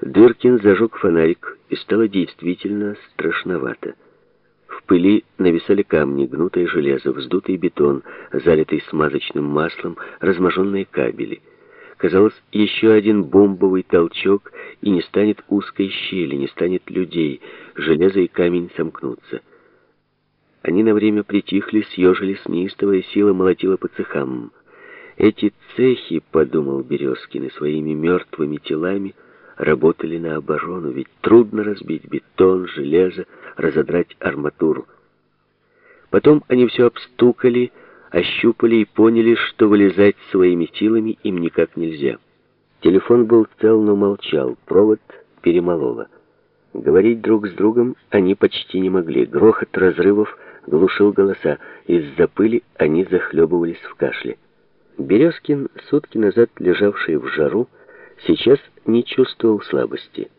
Дыркин зажег фонарик, и стало действительно страшновато. В пыли нависали камни, гнутое железо, вздутый бетон, залитый смазочным маслом, разможенные кабели. Казалось, еще один бомбовый толчок, и не станет узкой щели, не станет людей, железо и камень сомкнутся. Они на время притихли, съежились, неистовая сила молотила по цехам. Эти цехи, подумал Березкин, своими мертвыми телами работали на оборону, ведь трудно разбить бетон, железо, разодрать арматуру. Потом они все обстукали, ощупали и поняли, что вылезать своими силами им никак нельзя. Телефон был цел, но молчал, провод перемололо. Говорить друг с другом они почти не могли. Грохот разрывов глушил голоса. Из-за пыли они захлебывались в кашле. Березкин, сутки назад лежавший в жару, сейчас не чувствовал слабости.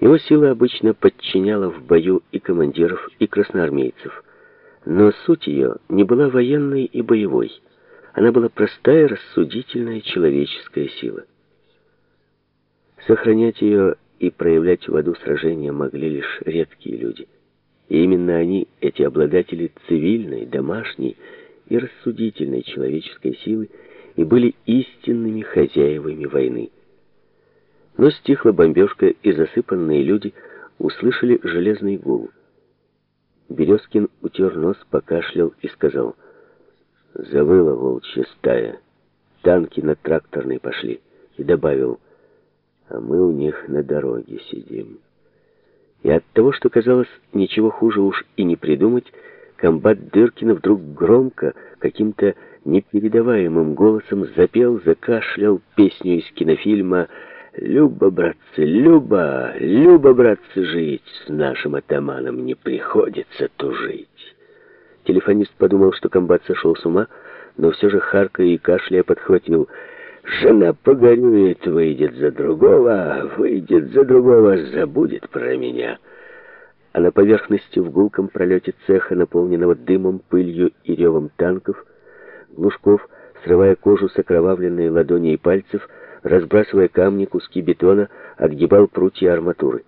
Его сила обычно подчиняла в бою и командиров, и красноармейцев. Но суть ее не была военной и боевой. Она была простая, рассудительная человеческая сила. Сохранять ее и проявлять в аду сражения могли лишь редкие люди. И именно они, эти обладатели цивильной, домашней и рассудительной человеческой силы, и были истинными хозяевами войны. Но стихла бомбежка, и засыпанные люди услышали железный гул. Березкин утер нос, покашлял и сказал, «Завыла волчья стая, танки на тракторной пошли», и добавил, «А мы у них на дороге сидим». И от того, что казалось, ничего хуже уж и не придумать, комбат Дыркина вдруг громко, каким-то непередаваемым голосом запел, закашлял песню из кинофильма «Люба, братцы, Люба, Люба, братцы, жить, с нашим атаманом не приходится тужить». Телефонист подумал, что комбат сошел с ума, но все же харкая и кашляя подхватил «Жена погорюет, выйдет за другого, выйдет за другого, забудет про меня». А на поверхности в гулком пролете цеха, наполненного дымом, пылью и ревом танков, Глушков, срывая кожу с окровавленной ладони и пальцев, разбрасывая камни, куски бетона, отгибал прутья арматуры.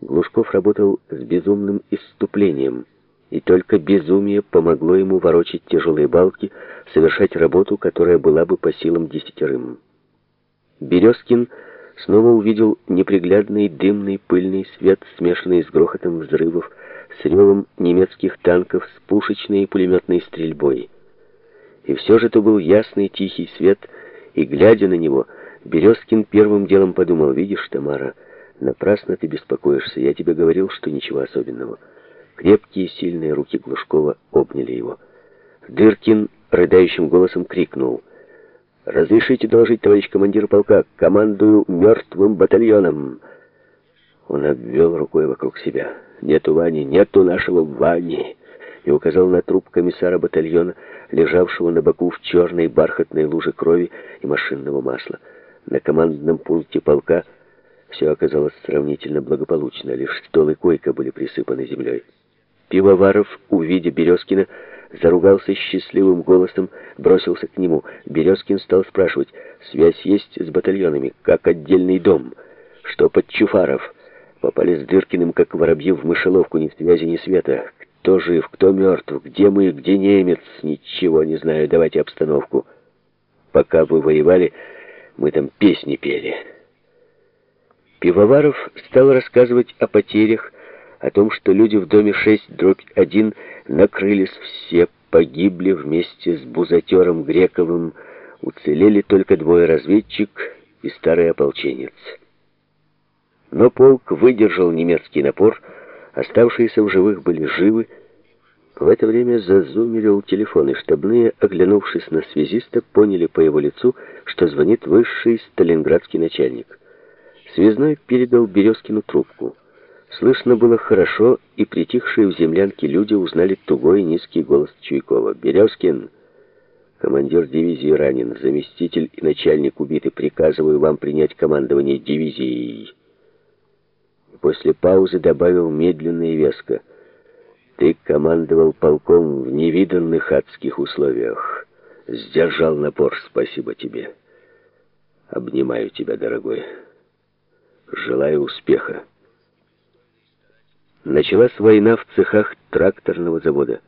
Глушков работал с безумным исступлением, и только безумие помогло ему ворочать тяжелые балки, совершать работу, которая была бы по силам десятерым. Березкин снова увидел неприглядный дымный пыльный свет, смешанный с грохотом взрывов, с ревом немецких танков, с пушечной и пулеметной стрельбой. И все же то был ясный тихий свет, и, глядя на него, Березкин первым делом подумал, «Видишь, Тамара, напрасно ты беспокоишься, я тебе говорил, что ничего особенного». Крепкие сильные руки Глушкова обняли его. Дыркин рыдающим голосом крикнул, «Разрешите доложить, товарищ командир полка, командую мертвым батальоном!» Он обвел рукой вокруг себя. «Нету Вани, нету нашего Вани!» И указал на труп комиссара батальона, лежавшего на боку в черной бархатной луже крови и машинного масла. На командном пункте полка все оказалось сравнительно благополучно, лишь стол и койка были присыпаны землей. Пивоваров, увидя Березкина, заругался счастливым голосом, бросился к нему. Березкин стал спрашивать, связь есть с батальонами, как отдельный дом, что под Чуфаров. Попали с Дыркиным, как воробьи в мышеловку, ни связи, ни света. Кто жив, кто мертв, где мы, где немец, ничего не знаю, давайте обстановку. Пока вы воевали, мы там песни пели. Пивоваров стал рассказывать о потерях, о том, что люди в доме 6 дробь 1 накрылись все, погибли вместе с бузатером Грековым, уцелели только двое разведчик и старый ополченец. Но полк выдержал немецкий напор, Оставшиеся в живых были живы. В это время зазумерил телефон, и штабные, оглянувшись на связиста, поняли по его лицу, что звонит высший сталинградский начальник. Связной передал Березкину трубку. Слышно было хорошо, и притихшие в землянке люди узнали тугой низкий голос Чуйкова. «Березкин, командир дивизии ранен, заместитель и начальник убиты. Приказываю вам принять командование дивизией» после паузы добавил медленно и веско. «Ты командовал полком в невиданных адских условиях. Сдержал напор, спасибо тебе. Обнимаю тебя, дорогой. Желаю успеха. Началась война в цехах тракторного завода.